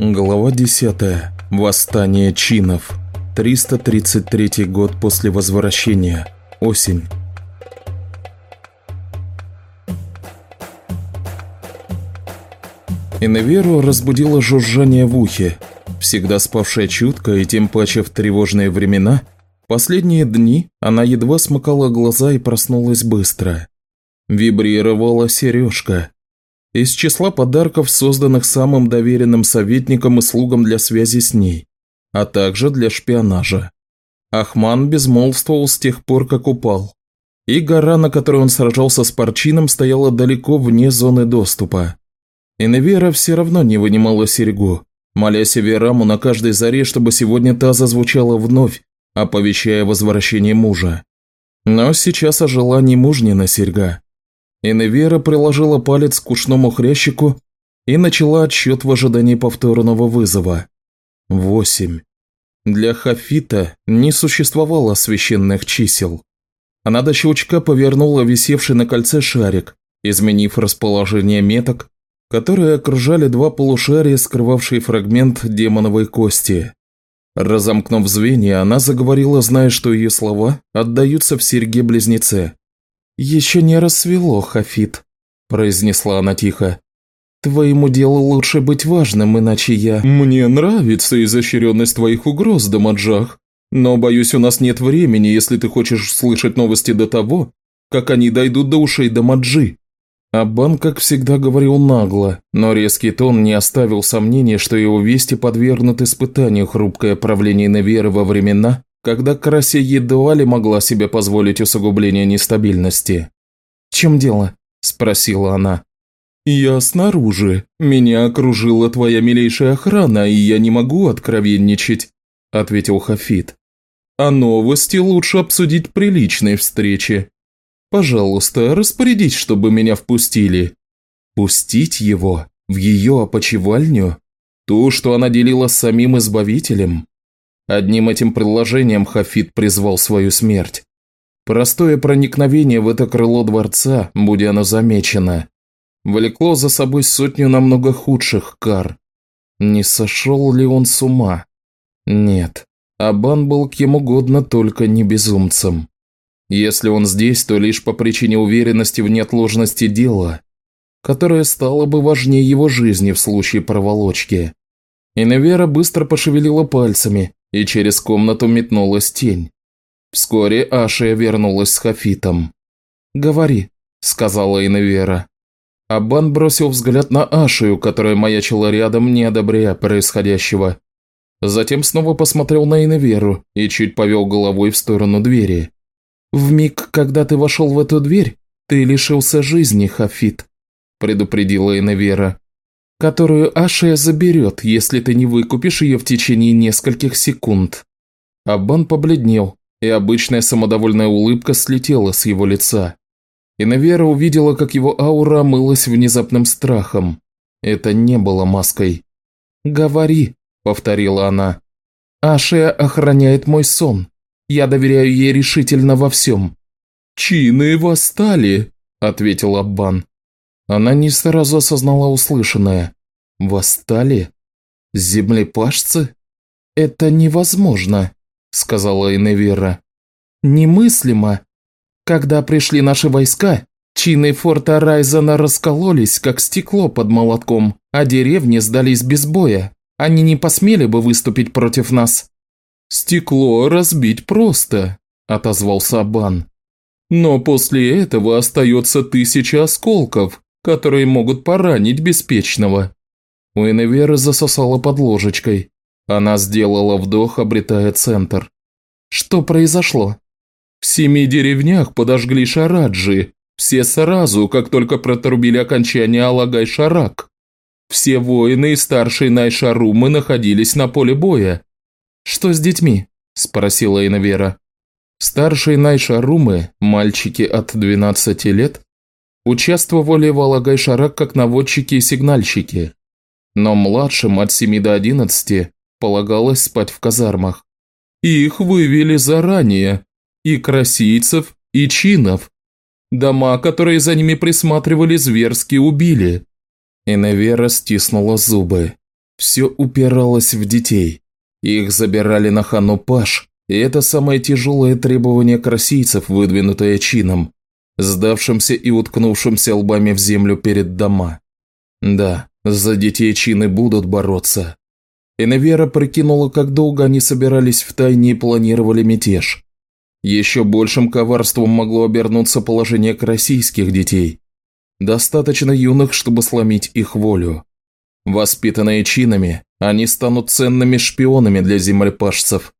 Глава 10. Восстание чинов. 333 год после возвращения. Осень. Иневеру разбудило жужжание в ухе. Всегда спавшая чутко и тем паче в тревожные времена, последние дни она едва смыкала глаза и проснулась быстро. Вибрировала сережка, из числа подарков, созданных самым доверенным советником и слугам для связи с ней, а также для шпионажа. Ахман безмолвствовал с тех пор, как упал. И гора, на которой он сражался с Парчином, стояла далеко вне зоны доступа. Иневера все равно не вынимала серьгу, молясь Вераму на каждой заре, чтобы сегодня та зазвучала вновь, оповещая возвращение мужа. Но сейчас ожила не мужнина серьга, Иневера приложила палец к ушному хрящику и начала отсчет в ожидании повторного вызова. Восемь. Для Хафита не существовало священных чисел. Она до щелчка повернула висевший на кольце шарик, изменив расположение меток, которые окружали два полушария, скрывавшие фрагмент демоновой кости. Разомкнув звенья, она заговорила, зная, что ее слова отдаются в серьге-близнеце. «Еще не рассвело, Хафит», – произнесла она тихо. «Твоему делу лучше быть важным, иначе я...» «Мне нравится изощренность твоих угроз, Дамаджах, но, боюсь, у нас нет времени, если ты хочешь слышать новости до того, как они дойдут до ушей Дамаджи». Аббан, как всегда, говорил нагло, но резкий тон не оставил сомнения, что его вести подвергнут испытанию хрупкое правление Неверы во времена, когда Карасе едва ли могла себе позволить усугубление нестабильности. «В чем дело?» – спросила она. «Я снаружи. Меня окружила твоя милейшая охрана, и я не могу откровенничать», – ответил Хафит. «А новости лучше обсудить при личной встрече. Пожалуйста, распорядись, чтобы меня впустили». «Пустить его? В ее опочивальню? Ту, что она делила с самим Избавителем?» Одним этим предложением Хафит призвал свою смерть. Простое проникновение в это крыло дворца, будь оно замечено, влекло за собой сотню намного худших кар. Не сошел ли он с ума? Нет, Абан был кем угодно, только не безумцем. Если он здесь, то лишь по причине уверенности в неотложности дела, которое стало бы важнее его жизни в случае проволочки. Иневера быстро пошевелила пальцами, и через комнату метнулась тень. Вскоре Ашия вернулась с Хафитом. «Говори», – сказала Иневера. Абан бросил взгляд на Ашию, которая маячила рядом, не одобряя происходящего. Затем снова посмотрел на Иневеру и чуть повел головой в сторону двери. «В миг, когда ты вошел в эту дверь, ты лишился жизни, Хафит», – предупредила Иневера которую Ашия заберет, если ты не выкупишь ее в течение нескольких секунд». Аббан побледнел, и обычная самодовольная улыбка слетела с его лица. И Навера увидела, как его аура мылась внезапным страхом. Это не было маской. «Говори», – повторила она. «Ашия охраняет мой сон. Я доверяю ей решительно во всем». «Чины восстали», – ответил Аббан. Она не сразу осознала услышанное. «Восстали? Землепашцы? Это невозможно», – сказала Иневира. «Немыслимо. Когда пришли наши войска, чины форта Райзена раскололись, как стекло под молотком, а деревни сдались без боя. Они не посмели бы выступить против нас». «Стекло разбить просто», – отозвался Бан. «Но после этого остается тысяча осколков, которые могут поранить беспечного». У засосала под ложечкой. Она сделала вдох, обретая центр. «Что произошло?» «В семи деревнях подожгли шараджи. Все сразу, как только протрубили окончание Алагай-Шарак. Все воины и старшие Найшарумы находились на поле боя». «Что с детьми?» – спросила Иневера. Старшие Найшарумы, мальчики от 12 лет, участвовали в Алагай-Шарак как наводчики и сигнальщики, но младшим от 7 до 11 полагалось спать в казармах. Их вывели заранее, и красийцев, и чинов. Дома, которые за ними присматривали, зверски убили. Иневера стиснула зубы. Все упиралось в детей. Их забирали на хану Паш, и это самое тяжелое требование красийцев, выдвинутое чином, сдавшимся и уткнувшимся лбами в землю перед дома. Да, за детей чины будут бороться. Иневера прикинула, как долго они собирались в тайне и планировали мятеж. Еще большим коварством могло обернуться положение российских детей. Достаточно юных, чтобы сломить их волю. Воспитанные чинами, они станут ценными шпионами для землепашцев.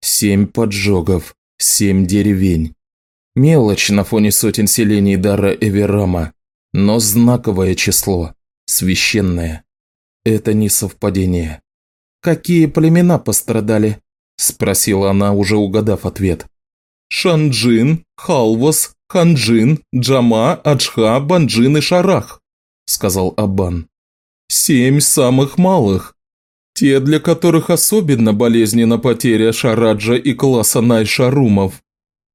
Семь поджогов, семь деревень. Мелочь на фоне сотен селений Дара Эверама, но знаковое число, священное. Это не совпадение. «Какие племена пострадали?» – спросила она, уже угадав ответ. «Шанджин, Халвас, Ханджин, Джама, Аджха, Банджин и Шарах», – сказал Абан. «Семь самых малых. Те, для которых особенно болезненна потеря Шараджа и класса Найшарумов».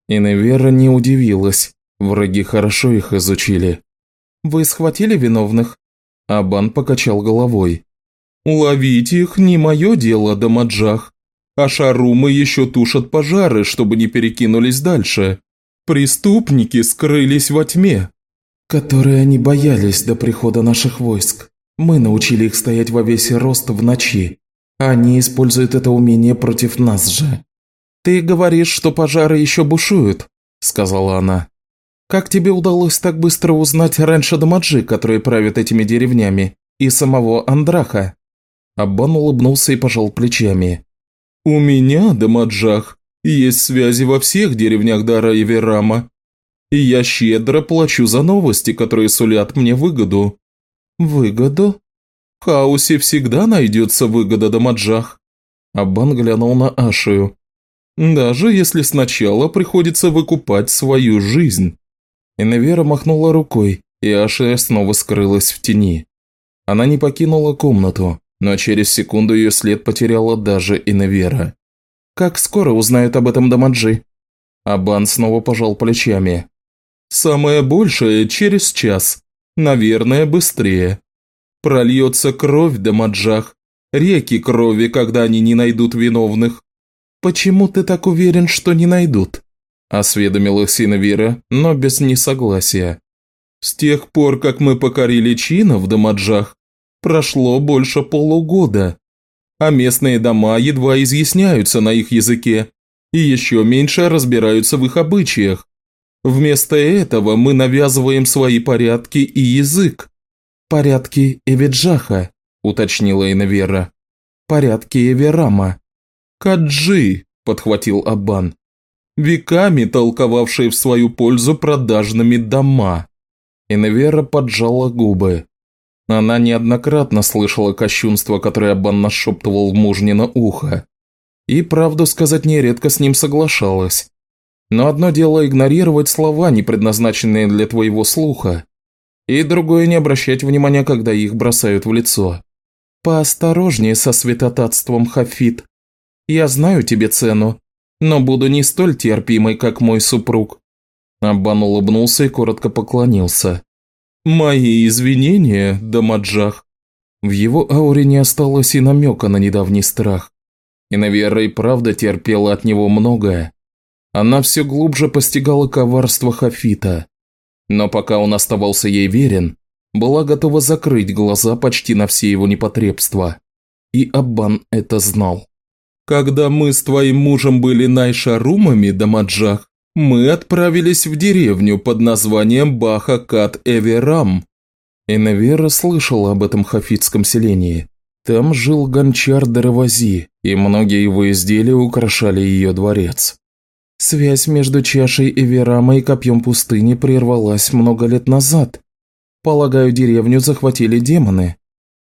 Иневера не удивилась. Враги хорошо их изучили. «Вы схватили виновных?» Абан покачал головой. «Уловить их не мое дело, Дамаджах. А шарумы еще тушат пожары, чтобы не перекинулись дальше. Преступники скрылись во тьме». «Которые они боялись до прихода наших войск. Мы научили их стоять во весь рост в ночи. Они используют это умение против нас же». «Ты говоришь, что пожары еще бушуют», – сказала она. «Как тебе удалось так быстро узнать раньше Дамаджи, который правит этими деревнями, и самого Андраха?» Аббан улыбнулся и пожал плечами. «У меня, Дамаджах, есть связи во всех деревнях Дара и Верама, и я щедро плачу за новости, которые сулят мне выгоду». «Выгоду?» «В хаосе всегда найдется выгода, Дамаджах». Аббан глянул на Ашию. «Даже если сначала приходится выкупать свою жизнь». Иневера махнула рукой, и Ашия снова скрылась в тени. Она не покинула комнату, но через секунду ее след потеряла даже Иневера. «Как скоро узнают об этом Дамаджи?» Абан снова пожал плечами. «Самое большее через час. Наверное, быстрее. Прольется кровь Дамаджах, реки крови, когда они не найдут виновных». «Почему ты так уверен, что не найдут?» Осведомилась Иневера, но без несогласия. «С тех пор, как мы покорили Чина в Дамаджах, Прошло больше полугода, а местные дома едва изъясняются на их языке и еще меньше разбираются в их обычаях. Вместо этого мы навязываем свои порядки и язык. «Порядки Эвиджаха», – уточнила Инавера. «Порядки Эверама». «Каджи», – подхватил Абан. «Веками толковавшие в свою пользу продажными дома». Инавера поджала губы. Она неоднократно слышала кощунство, которое Абан нашептывал в мужнино ухо. И, правду сказать, нередко с ним соглашалась. Но одно дело игнорировать слова, не предназначенные для твоего слуха, и другое не обращать внимания, когда их бросают в лицо. Поосторожнее со святотатством, Хафит. Я знаю тебе цену, но буду не столь терпимой, как мой супруг. Аббан улыбнулся и коротко поклонился. «Мои извинения, Дамаджах». В его ауре не осталось и намека на недавний страх. И Навера и правда терпела от него многое. Она все глубже постигала коварство Хафита. Но пока он оставался ей верен, была готова закрыть глаза почти на все его непотребства. И Аббан это знал. «Когда мы с твоим мужем были Найшарумами, Дамаджах, мы отправились в деревню под названием Баха-Кат-Эверам. Эневера слышала об этом хафитском селении. Там жил гончар Даравази, и многие его изделия украшали ее дворец. Связь между чашей Эверама и копьем пустыни прервалась много лет назад. Полагаю, деревню захватили демоны.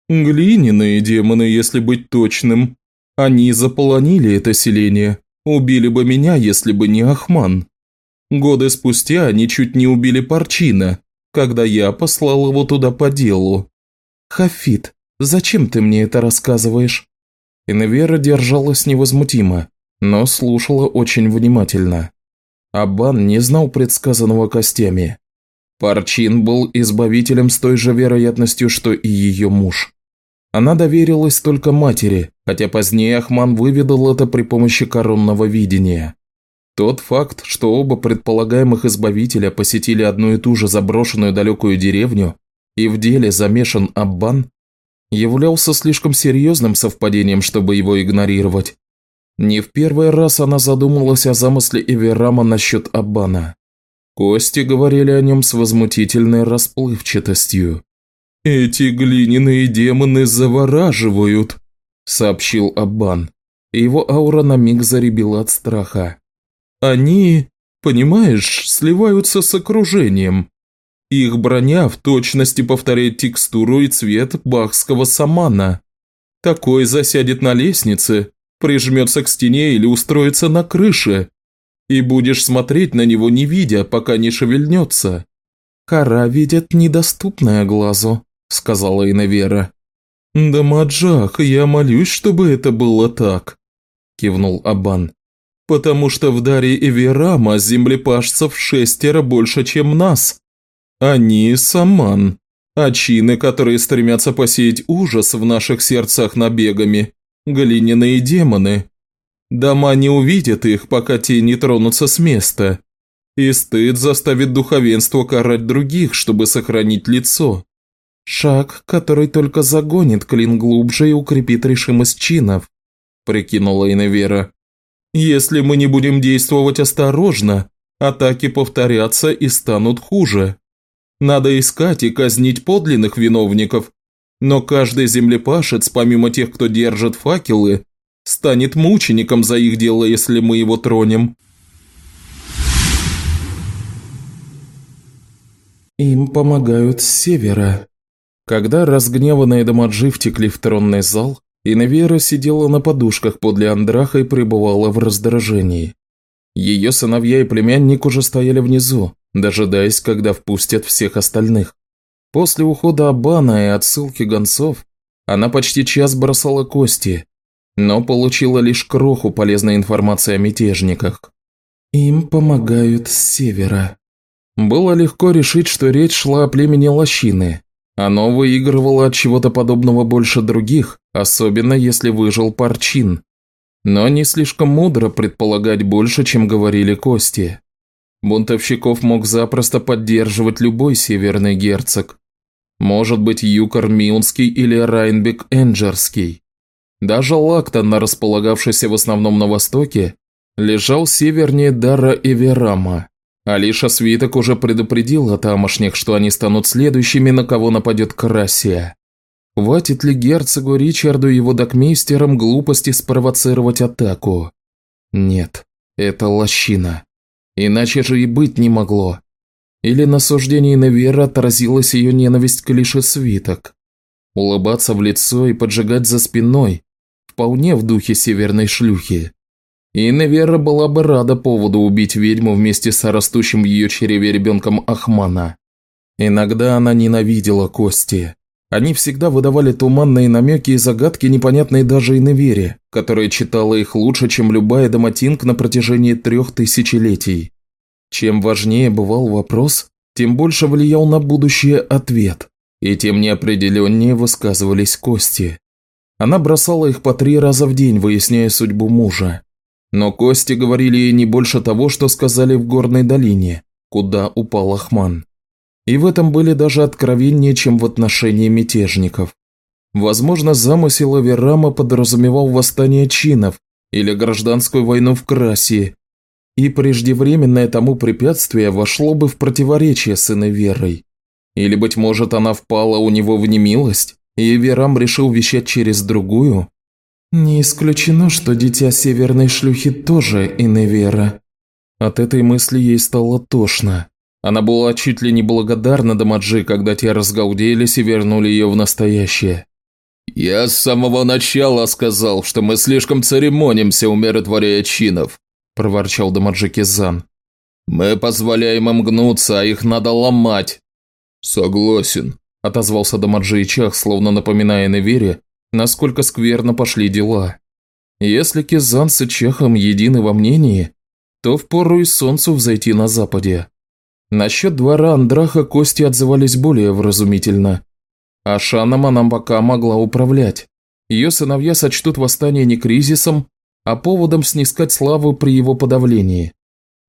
Глиняные демоны, если быть точным. Они заполонили это селение. Убили бы меня, если бы не Ахман. Годы спустя они чуть не убили Парчина, когда я послал его туда по делу. Хафит, зачем ты мне это рассказываешь? Инвера держалась невозмутимо, но слушала очень внимательно. Абан не знал предсказанного костями. Парчин был избавителем с той же вероятностью, что и ее муж. Она доверилась только матери, хотя позднее Ахман выведал это при помощи коронного видения. Тот факт, что оба предполагаемых избавителя посетили одну и ту же заброшенную далекую деревню, и в деле замешан Аббан, являлся слишком серьезным совпадением, чтобы его игнорировать. Не в первый раз она задумалась о замысле Эверама насчет Аббана. Кости говорили о нем с возмутительной расплывчатостью. «Эти глиняные демоны завораживают», – сообщил Аббан. Его аура на миг заребила от страха. «Они, понимаешь, сливаются с окружением. Их броня в точности повторяет текстуру и цвет бахского самана. Такой засядет на лестнице, прижмется к стене или устроится на крыше, и будешь смотреть на него не видя, пока не шевельнется. Кора видит недоступное глазу, сказала Инавера. «Да, Маджах, я молюсь, чтобы это было так», – кивнул Абан. «Потому что в даре Эверама землепашцев шестеро больше, чем нас. Они – саман, очины, которые стремятся посеять ужас в наших сердцах набегами, глиняные демоны. Дома не увидят их, пока те не тронутся с места. И стыд заставит духовенство карать других, чтобы сохранить лицо. Шаг, который только загонит клин глубже и укрепит решимость чинов, прикинула Иневера. Если мы не будем действовать осторожно, атаки повторятся и станут хуже. Надо искать и казнить подлинных виновников, но каждый землепашец, помимо тех, кто держит факелы, станет мучеником за их дело, если мы его тронем. Им помогают с севера. Когда разгневанные Дамаджи втекли в тронный зал, Иневера сидела на подушках подле Андраха и пребывала в раздражении. Ее сыновья и племянник уже стояли внизу, дожидаясь, когда впустят всех остальных. После ухода Абана и отсылки гонцов, она почти час бросала кости, но получила лишь кроху полезной информации о мятежниках. Им помогают с севера. Было легко решить, что речь шла о племени Лощины. Оно выигрывало от чего-то подобного больше других, особенно если выжил Парчин. Но не слишком мудро предполагать больше, чем говорили кости. Бунтовщиков мог запросто поддерживать любой северный герцог. Может быть, Юкор Миунский или Райнбек Энджерский. Даже Лактон, располагавшийся в основном на востоке, лежал севернее Дара Эверама. Алиша Свиток уже предупредил о тамошних, что они станут следующими, на кого нападет Красия. Хватит ли герцогу Ричарду и его докмейстерам глупости спровоцировать атаку? Нет, это лощина. Иначе же и быть не могло. Или на суждении Невера отразилась ее ненависть к Лише Свиток. Улыбаться в лицо и поджигать за спиной – вполне в духе северной шлюхи. И Невера была бы рада поводу убить ведьму вместе с растущим в ее чреве ребенком Ахмана. Иногда она ненавидела Кости. Они всегда выдавали туманные намеки и загадки, непонятные даже и Невере, которая читала их лучше, чем любая доматинг на протяжении трех тысячелетий. Чем важнее бывал вопрос, тем больше влиял на будущее ответ, и тем неопределеннее высказывались Кости. Она бросала их по три раза в день, выясняя судьбу мужа. Но Кости говорили ей не больше того, что сказали в горной долине, куда упал Ахман. И в этом были даже откровеннее, чем в отношении мятежников. Возможно, замысел Аверама подразумевал восстание чинов или гражданскую войну в Красии, и преждевременное тому препятствие вошло бы в противоречие с иной верой. Или, быть может, она впала у него в немилость, и Эверам решил вещать через другую? Не исключено, что дитя северной шлюхи тоже Иневера. От этой мысли ей стало тошно. Она была чуть ли не благодарна Дамаджи, когда те разгалделись и вернули ее в настоящее. «Я с самого начала сказал, что мы слишком церемонимся, умиротворяя чинов», – проворчал Дамаджи Кизан. «Мы позволяем им гнуться, а их надо ломать». «Согласен», – отозвался Дамаджи Ичах, словно напоминая Невере, насколько скверно пошли дела. Если Кизан с Чехом едины во мнении, то впору и солнцу взойти на западе. Насчет двора Андраха кости отзывались более вразумительно. А Шаном она пока могла управлять. Ее сыновья сочтут восстание не кризисом, а поводом снискать славу при его подавлении.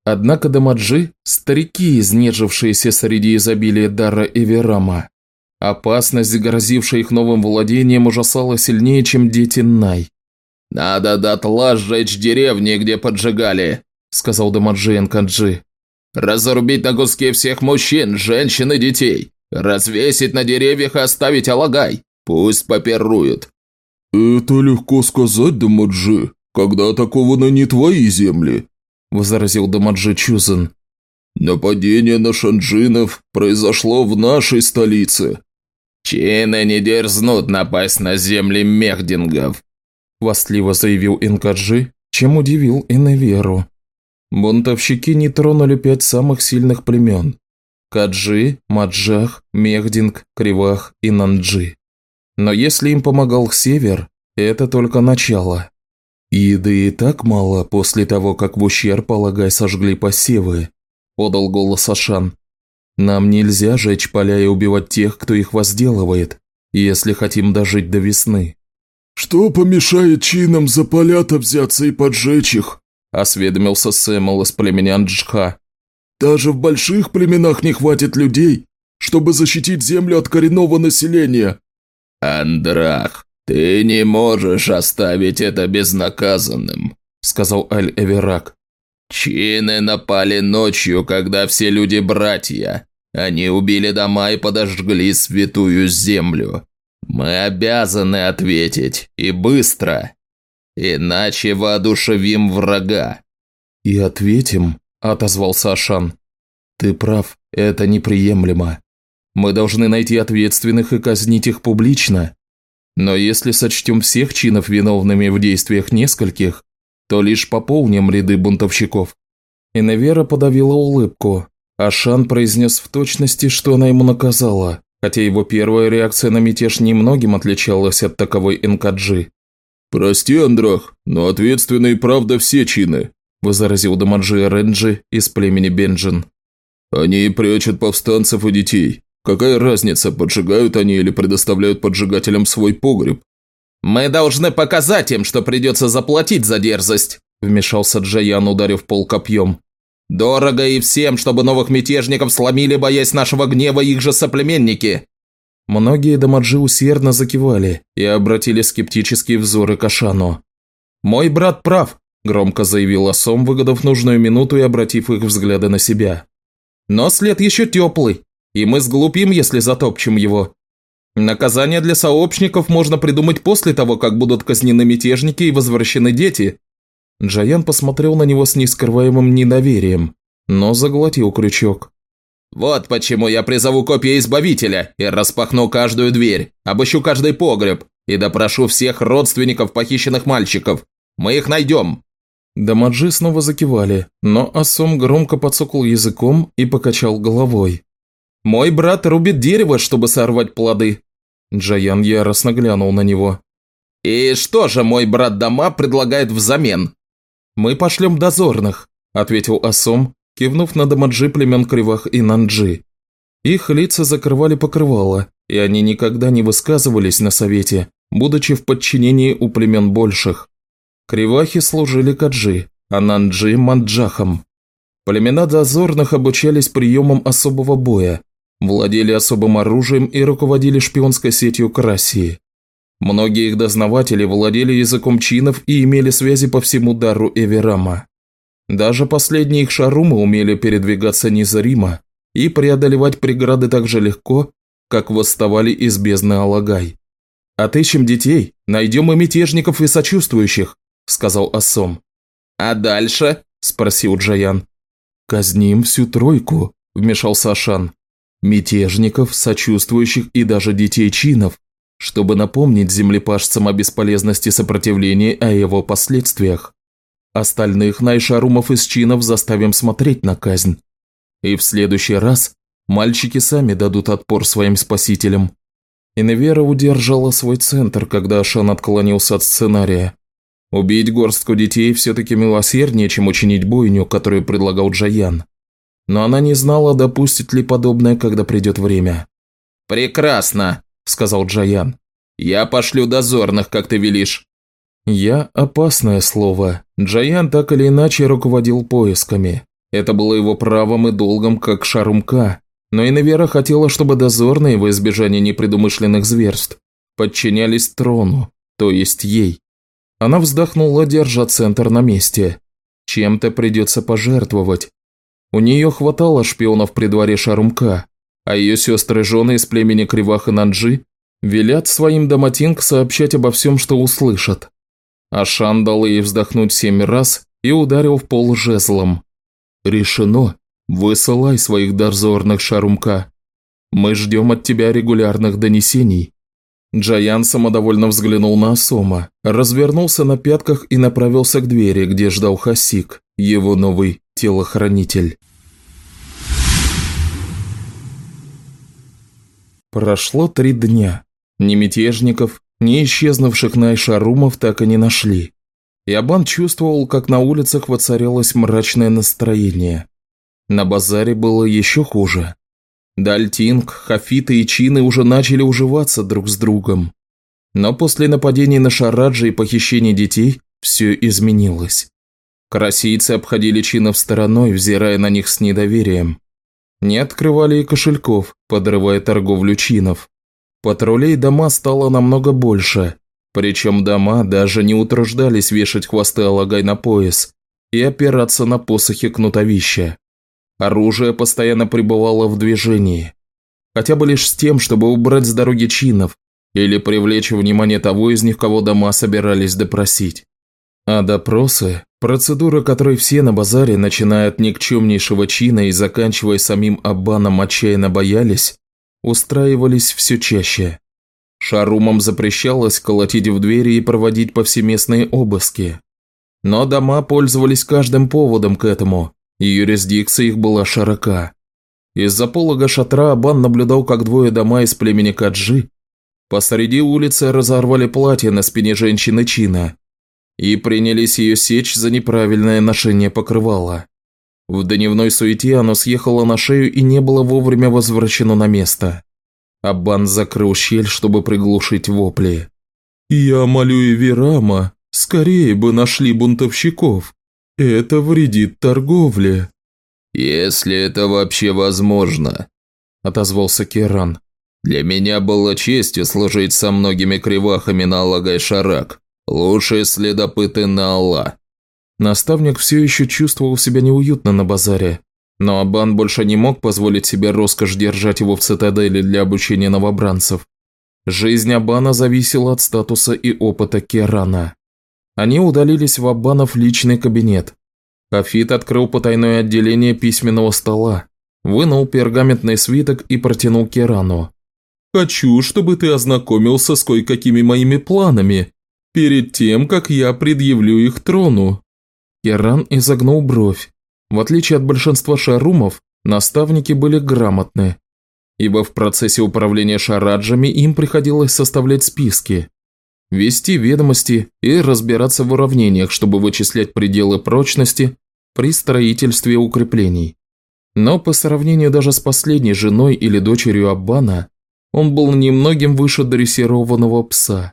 Однако Дамаджи – старики, изнежившиеся среди изобилия дара Эверама. Опасность, грозившая их новым владением, ужасала сильнее, чем дети Най. «Надо дотла сжечь деревни, где поджигали», – сказал Дамаджи Энкаджи. «Разрубить на куски всех мужчин, женщин и детей. Развесить на деревьях и оставить алагай. Пусть попируют». «Это легко сказать, Дамаджи, когда атакованы не твои земли», – возразил Дамаджи Чузен. «Нападение на шанджинов произошло в нашей столице». «Чины не дерзнут напасть на земли мехдингов», – востливо заявил Инкаджи, чем удивил Иневеру. Бунтовщики не тронули пять самых сильных племен – Каджи, Маджах, Мехдинг, Кривах и Нанджи. Но если им помогал север, это только начало. Еды и так мало после того, как в ущерб, полагай, сожгли посевы, подал голос Ашан. Нам нельзя жечь поля и убивать тех, кто их возделывает, если хотим дожить до весны. «Что помешает чинам за поля-то взяться и поджечь их?» – осведомился Сэмэл из племени Анджха. «Даже в больших племенах не хватит людей, чтобы защитить землю от коренного населения». «Андрах, ты не можешь оставить это безнаказанным», – сказал Аль-Эверак. «Чины напали ночью, когда все люди братья. Они убили дома и подожгли святую землю. Мы обязаны ответить, и быстро. Иначе воодушевим врага». «И ответим», – отозвался Ашан. «Ты прав, это неприемлемо. Мы должны найти ответственных и казнить их публично. Но если сочтем всех чинов виновными в действиях нескольких, то лишь пополним ряды бунтовщиков». Иневера подавила улыбку, а Шан произнес в точности, что она ему наказала, хотя его первая реакция на мятеж немногим отличалась от таковой Энкаджи. «Прости, Андрах, но ответственны правда все чины», – возразил Дамаджи Ренджи из племени Бенджин. «Они прячут повстанцев и детей, Какая разница, поджигают они или предоставляют поджигателям свой погреб? «Мы должны показать им, что придется заплатить за дерзость», вмешался Джаян, ударив пол копьем. «Дорого и всем, чтобы новых мятежников сломили, боясь нашего гнева их же соплеменники». Многие дамаджи усердно закивали и обратили скептические взоры к Ашану. «Мой брат прав», – громко заявил Асом, выгодав нужную минуту и обратив их взгляды на себя. «Но след еще теплый и мы сглупим, если затопчем его. Наказание для сообщников можно придумать после того, как будут казнены мятежники и возвращены дети». Джаян посмотрел на него с нескрываемым недоверием, но заглотил крючок. «Вот почему я призову копия Избавителя и распахну каждую дверь, обыщу каждый погреб и допрошу всех родственников похищенных мальчиков. Мы их найдем!» Дамаджи снова закивали, но Асом громко подсокал языком и покачал головой. Мой брат рубит дерево, чтобы сорвать плоды». Джаян яростно глянул на него. «И что же мой брат Дама предлагает взамен?» «Мы пошлем дозорных», – ответил Асом, кивнув на Дамаджи племен Кривах и Нанджи. Их лица закрывали покрывало, и они никогда не высказывались на совете, будучи в подчинении у племен больших. Кривахи служили Каджи, а Нанджи – Манджахам. Племена дозорных обучались приемам особого боя, владели особым оружием и руководили шпионской сетью Красии. Многие их дознаватели владели языком чинов и имели связи по всему дару Эверама. Даже последние их шарумы умели передвигаться незримо и преодолевать преграды так же легко, как восставали из бездны Алагай. «Отыщем детей, найдем и мятежников, и сочувствующих», – сказал Ассом. «А дальше?» – спросил Джаян. «Казним всю тройку», – вмешался Ашан мятежников, сочувствующих и даже детей чинов, чтобы напомнить землепашцам о бесполезности сопротивления и о его последствиях. Остальных найшарумов из чинов заставим смотреть на казнь. И в следующий раз мальчики сами дадут отпор своим спасителям. Иневера удержала свой центр, когда Ашан отклонился от сценария. Убить горстку детей все-таки милосерднее, чем учинить бойню, которую предлагал Джаян но она не знала, допустит ли подобное, когда придет время. «Прекрасно!» – сказал Джаян. «Я пошлю дозорных, как ты велишь». «Я – опасное слово. Джаян так или иначе руководил поисками. Это было его правом и долгом, как Шарумка. Но Инавера хотела, чтобы дозорные, во избежание непредумышленных зверств, подчинялись трону, то есть ей. Она вздохнула, держа центр на месте. Чем-то придется пожертвовать. У нее хватало шпионов при дворе Шарумка, а ее сестры-жены из племени Кривах и Нанджи велят своим доматинг сообщать обо всем, что услышат. Ашан дал ей вздохнуть семь раз и ударил в пол жезлом. «Решено. Высылай своих дозорных Шарумка. Мы ждем от тебя регулярных донесений». Джаян самодовольно взглянул на Асома, развернулся на пятках и направился к двери, где ждал Хасик, его новый телохранитель. Прошло три дня. Ни мятежников, ни исчезнувших Найшарумов так и не нашли. Ябан чувствовал, как на улицах воцарилось мрачное настроение. На базаре было еще хуже. Дальтинг, Хафиты и Чины уже начали уживаться друг с другом. Но после нападений на Шараджа и похищения детей все изменилось. Карасийцы обходили Чинов стороной, взирая на них с недоверием. Не открывали и кошельков, подрывая торговлю Чинов. Патрулей дома стало намного больше, причем дома даже не утруждались вешать хвосты Алагай на пояс и опираться на посохи кнутовища. Оружие постоянно пребывало в движении. Хотя бы лишь с тем, чтобы убрать с дороги чинов или привлечь внимание того из них, кого дома собирались допросить. А допросы – процедура, которой все на базаре, начиная от никчемнейшего чина и заканчивая самим Аббаном, отчаянно боялись, устраивались все чаще. Шарумам запрещалось колотить в двери и проводить повсеместные обыски. Но дома пользовались каждым поводом к этому, и юрисдикция их была широка. Из-за полога шатра Абан наблюдал, как двое дома из племени Каджи посреди улицы разорвали платье на спине женщины Чина и принялись ее сечь за неправильное ношение покрывала. В дневной суете оно съехало на шею и не было вовремя возвращено на место. Аббан закрыл щель, чтобы приглушить вопли. «Я молю Эверама, скорее бы нашли бунтовщиков. Это вредит торговле». «Если это вообще возможно», – отозвался Керан. «Для меня было честью служить со многими кривахами на Алагай-Шарак. Лучшие следопыты на Алла». Наставник все еще чувствовал себя неуютно на базаре, но Абан больше не мог позволить себе роскошь держать его в цитадели для обучения новобранцев. Жизнь Абана зависела от статуса и опыта Керана. Они удалились в Аббанов личный кабинет. Хафит открыл потайное отделение письменного стола, вынул пергаментный свиток и протянул Керану. «Хочу, чтобы ты ознакомился с кое-какими моими планами, перед тем, как я предъявлю их трону». Керан изогнул бровь. В отличие от большинства шарумов, наставники были грамотны, ибо в процессе управления шараджами им приходилось составлять списки, вести ведомости и разбираться в уравнениях, чтобы вычислять пределы прочности при строительстве укреплений. Но по сравнению даже с последней женой или дочерью Аббана, он был немногим выше дрессированного пса.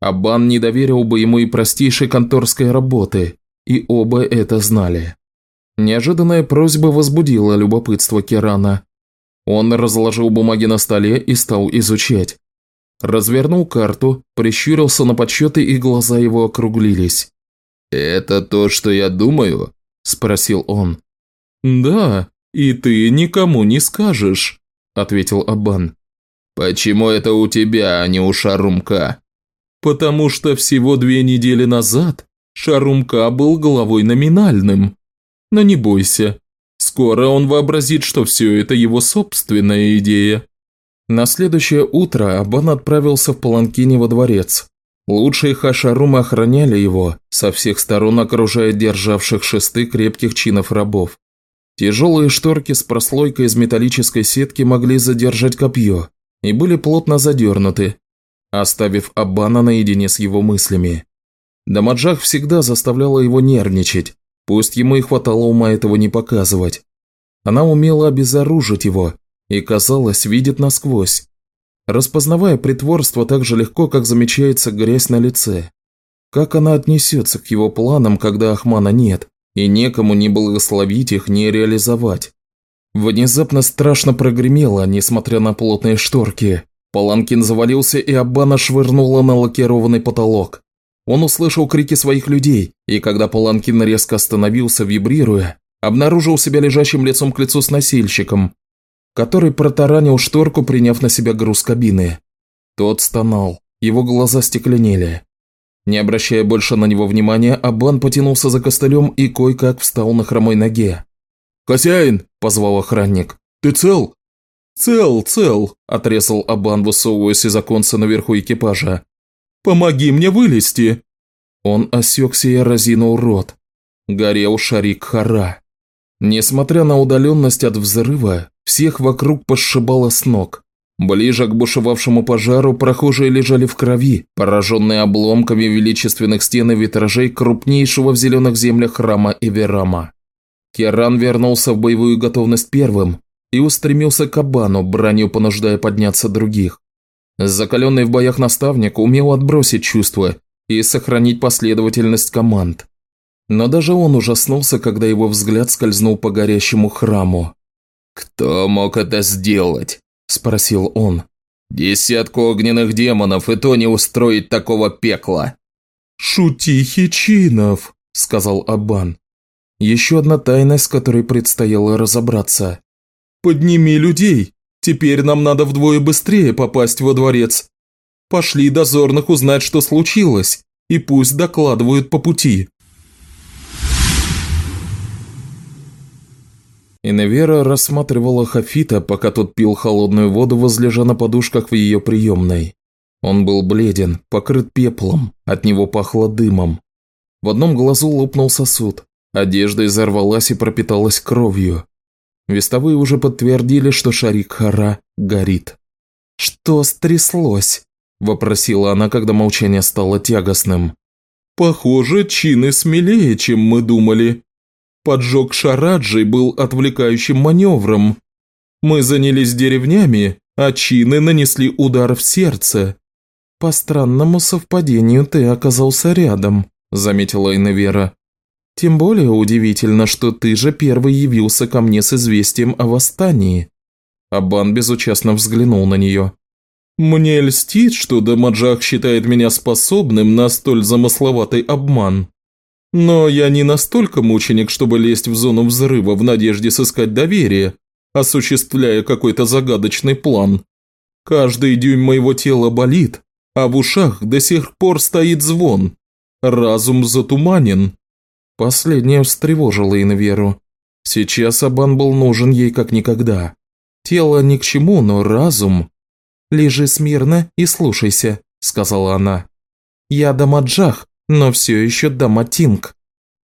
Аббан не доверил бы ему и простейшей конторской работы, и оба это знали. Неожиданная просьба возбудила любопытство Керана. Он разложил бумаги на столе и стал изучать. Развернул карту, прищурился на подсчеты и глаза его округлились. «Это то, что я думаю?» – спросил он. «Да, и ты никому не скажешь», – ответил Абан. «Почему это у тебя, а не у Шарумка?» «Потому что всего две недели назад Шарумка был главой номинальным. Но не бойся, скоро он вообразит, что все это его собственная идея». На следующее утро Абан отправился в Паланкине во дворец. Лучшие хашарумы охраняли его, со всех сторон окружая державших шесты крепких чинов рабов. Тяжелые шторки с прослойкой из металлической сетки могли задержать копье и были плотно задернуты, оставив Аббана наедине с его мыслями. Дамаджах всегда заставляла его нервничать, пусть ему и хватало ума этого не показывать. Она умела обезоружить его, и, казалось, видит насквозь. распознавая притворство так же легко, как замечается грязь на лице. Как она отнесется к его планам, когда Ахмана нет, и некому ни благословить их, ни реализовать? Внезапно страшно прогремело, несмотря на плотные шторки. Паланкин завалился, и Аббана швырнула на лакированный потолок. Он услышал крики своих людей, и когда Паланкин резко остановился, вибрируя, обнаружил себя лежащим лицом к лицу с носильщиком, который протаранил шторку, приняв на себя груз кабины. Тот стонал, его глаза стекленели. Не обращая больше на него внимания, Абан потянулся за костылем и кое-как встал на хромой ноге. «Хозяин!» – позвал охранник. «Ты цел?» «Цел, цел!» – отрезал Абан, высовываясь из оконца наверху экипажа. «Помоги мне вылезти!» Он осекся и разинул рот. Горел шарик хара. Несмотря на удаленность от взрыва, всех вокруг пошибало с ног. Ближе к бушевавшему пожару прохожие лежали в крови, пораженные обломками величественных стен и витражей крупнейшего в зеленых землях храма Эверама. Керан вернулся в боевую готовность первым и устремился к Абану, бранью понуждая подняться других. Закаленный в боях наставник умел отбросить чувства и сохранить последовательность команд. Но даже он ужаснулся, когда его взгляд скользнул по горящему храму. «Кто мог это сделать?» – спросил он. «Десятку огненных демонов, и то не устроить такого пекла!» «Шути хичинов!» – сказал Абан. Еще одна тайна, с которой предстояло разобраться. «Подними людей! Теперь нам надо вдвое быстрее попасть во дворец. Пошли дозорных узнать, что случилось, и пусть докладывают по пути». Иневера рассматривала Хафита, пока тот пил холодную воду, возлежа на подушках в ее приемной. Он был бледен, покрыт пеплом, от него пахло дымом. В одном глазу лопнул сосуд, одежда изорвалась и пропиталась кровью. Вестовые уже подтвердили, что шарик Хара горит. «Что стряслось?» – вопросила она, когда молчание стало тягостным. «Похоже, чины смелее, чем мы думали», Поджог Шараджи был отвлекающим маневром. Мы занялись деревнями, а чины нанесли удар в сердце. По странному совпадению ты оказался рядом, заметила Иневера. Тем более удивительно, что ты же первый явился ко мне с известием о восстании. Абан безучастно взглянул на нее. «Мне льстит, что Дамаджах считает меня способным на столь замысловатый обман. Но я не настолько мученик, чтобы лезть в зону взрыва в надежде сыскать доверие, осуществляя какой-то загадочный план. Каждый дюйм моего тела болит, а в ушах до сих пор стоит звон. Разум затуманен. Последнее встревожило Инверу. Сейчас Абан был нужен ей как никогда. Тело ни к чему, но разум... «Лежи смирно и слушайся», – сказала она. «Я Дамаджах, но все еще дама Тинг.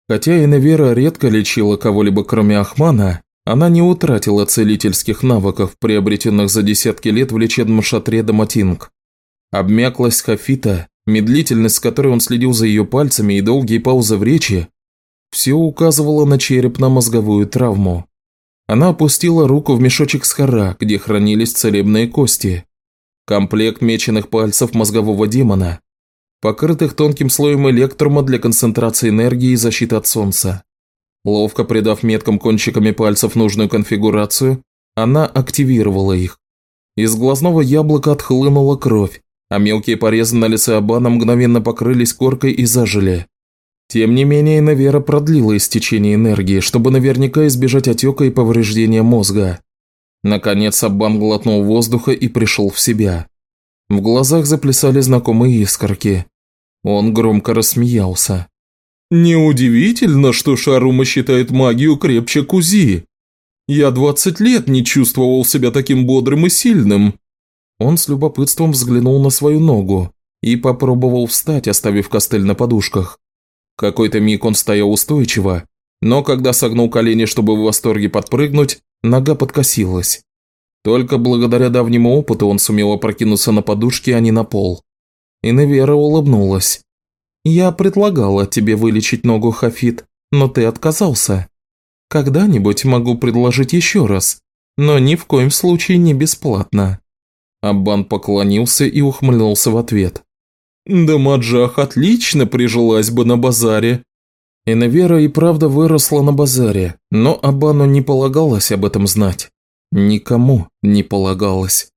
Хотя Иневера редко лечила кого-либо кроме Ахмана, она не утратила целительских навыков, приобретенных за десятки лет в лечебном шатре Даматинг. Обмяклость Хафита, медлительность, с которой он следил за ее пальцами и долгие паузы в речи, все указывало на черепно-мозговую травму. Она опустила руку в мешочек с хара, где хранились целебные кости. Комплект меченых пальцев мозгового демона, покрытых тонким слоем электрума для концентрации энергии и защиты от солнца. Ловко придав меткам кончиками пальцев нужную конфигурацию, она активировала их. Из глазного яблока отхлынула кровь, а мелкие порезы на лице Абана мгновенно покрылись коркой и зажили. Тем не менее, Навера продлила истечение энергии, чтобы наверняка избежать отека и повреждения мозга. Наконец Аббан глотнул воздуха и пришел в себя. В глазах заплясали знакомые искорки. Он громко рассмеялся. «Неудивительно, что Шарума считает магию крепче Кузи. Я двадцать лет не чувствовал себя таким бодрым и сильным». Он с любопытством взглянул на свою ногу и попробовал встать, оставив костыль на подушках. Какой-то миг он стоял устойчиво, но когда согнул колени, чтобы в восторге подпрыгнуть, нога подкосилась. Только благодаря давнему опыту он сумел опрокинуться на подушке, а не на пол. Иневера улыбнулась. «Я предлагала тебе вылечить ногу, Хафит, но ты отказался. Когда-нибудь могу предложить еще раз, но ни в коем случае не бесплатно». Аббан поклонился и ухмыльнулся в ответ. «Да Маджах отлично прижилась бы на базаре». Инавера и правда выросла на базаре, но Абану не полагалось об этом знать. Никому не полагалось.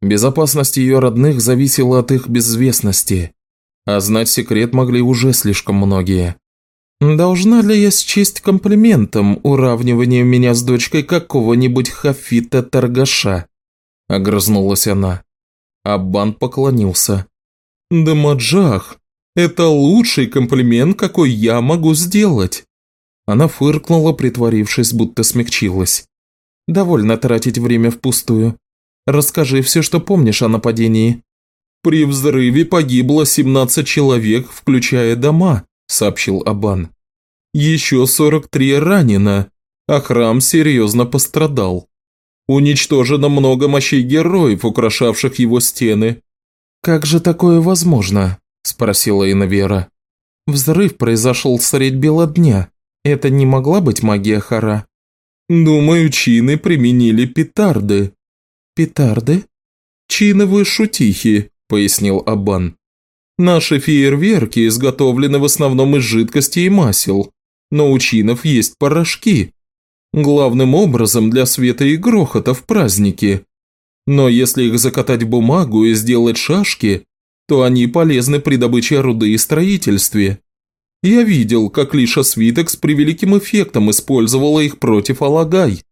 Безопасность ее родных зависела от их безвестности, а знать секрет могли уже слишком многие. «Должна ли я счесть комплиментом уравнивание меня с дочкой какого-нибудь Хафита-торгаша?» – огрызнулась она. Аббан поклонился. «Да Маджах, это лучший комплимент, какой я могу сделать!» Она фыркнула, притворившись, будто смягчилась. «Довольно тратить время впустую. Расскажи все, что помнишь о нападении». «При взрыве погибло 17 человек, включая дома», – сообщил Абан. «Еще 43 ранено, а храм серьезно пострадал. Уничтожено много мощей героев, украшавших его стены». «Как же такое возможно?» – спросила Инавера. «Взрыв произошел средь бела дня. Это не могла быть магия Хара?» «Думаю, чины применили петарды». «Петарды?» «Чиновые шутихи», – пояснил Абан. «Наши фейерверки изготовлены в основном из жидкости и масел, но у чинов есть порошки, Главным образом для света и грохота в празднике. Но если их закатать в бумагу и сделать шашки, то они полезны при добыче руды и строительстве. Я видел, как Лиша Свиток с превеликим эффектом использовала их против Алагай.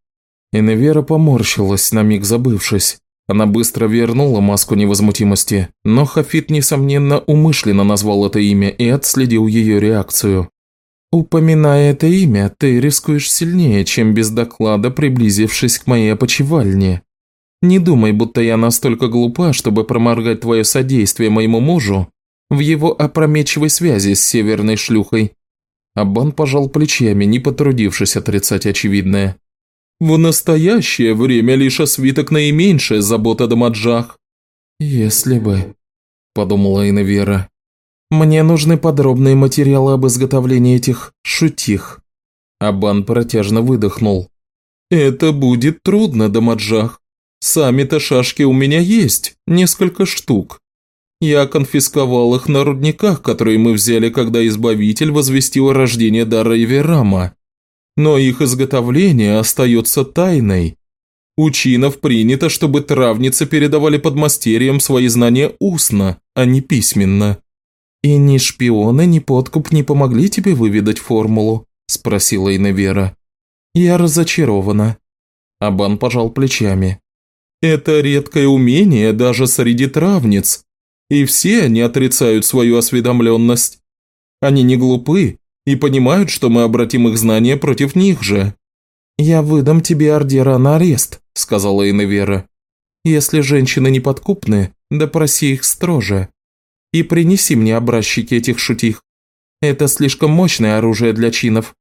Иневера поморщилась, на миг забывшись. Она быстро вернула маску невозмутимости, но Хафит, несомненно, умышленно назвал это имя и отследил ее реакцию. Упоминая это имя, ты рискуешь сильнее, чем без доклада, приблизившись к моей опочивальне. Не думай, будто я настолько глупа, чтобы проморгать твое содействие моему мужу в его опрометчивой связи с северной шлюхой». Аббан пожал плечами, не потрудившись отрицать очевидное. «В настоящее время лишь свиток наименьшая забота Дамаджах». «Если бы», – подумала Инавера. Мне нужны подробные материалы об изготовлении этих шутих». Абан протяжно выдохнул. «Это будет трудно, Дамаджах. Сами-то шашки у меня есть, несколько штук. Я конфисковал их на рудниках, которые мы взяли, когда Избавитель возвестил рождение дара Эверама. Но их изготовление остается тайной. У чинов принято, чтобы травницы передавали подмастерьям свои знания устно, а не письменно. «И ни шпионы, ни подкуп не помогли тебе выведать формулу?» – спросила Иневера. «Я разочарована». Абан пожал плечами. «Это редкое умение даже среди травниц, и все они отрицают свою осведомленность. Они не глупы и понимают, что мы обратим их знания против них же». «Я выдам тебе ордера на арест», – сказала Иневера. «Если женщины неподкупны, допроси их строже и принеси мне образчики этих шутих. Это слишком мощное оружие для чинов».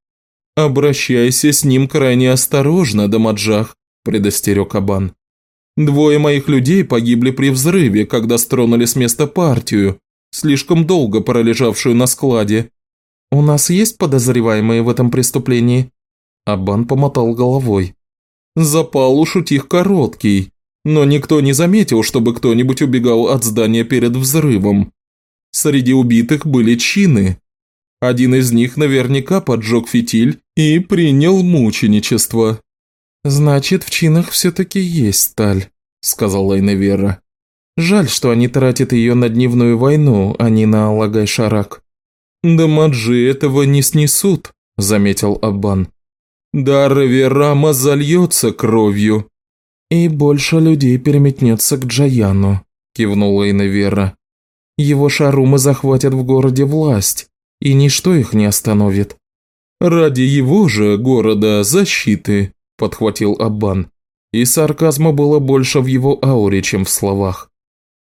«Обращайся с ним крайне осторожно, Дамаджах», – предостерег Абан. «Двое моих людей погибли при взрыве, когда стронули с места партию, слишком долго пролежавшую на складе». «У нас есть подозреваемые в этом преступлении?» Абан помотал головой. «Запал у шутих короткий, но никто не заметил, чтобы кто-нибудь убегал от здания перед взрывом. Среди убитых были чины. Один из них наверняка поджег фитиль и принял мученичество. «Значит, в чинах все-таки есть сталь», – сказала Иневера. «Жаль, что они тратят ее на дневную войну, а не на Алагай-Шарак». «Да маджи этого не снесут», – заметил Аббан. «Дар Верама зальется кровью». «И больше людей переметнется к Джаяну», – кивнула Иневера. Его шарумы захватят в городе власть, и ничто их не остановит. «Ради его же города защиты», – подхватил Аббан. И сарказма было больше в его ауре, чем в словах.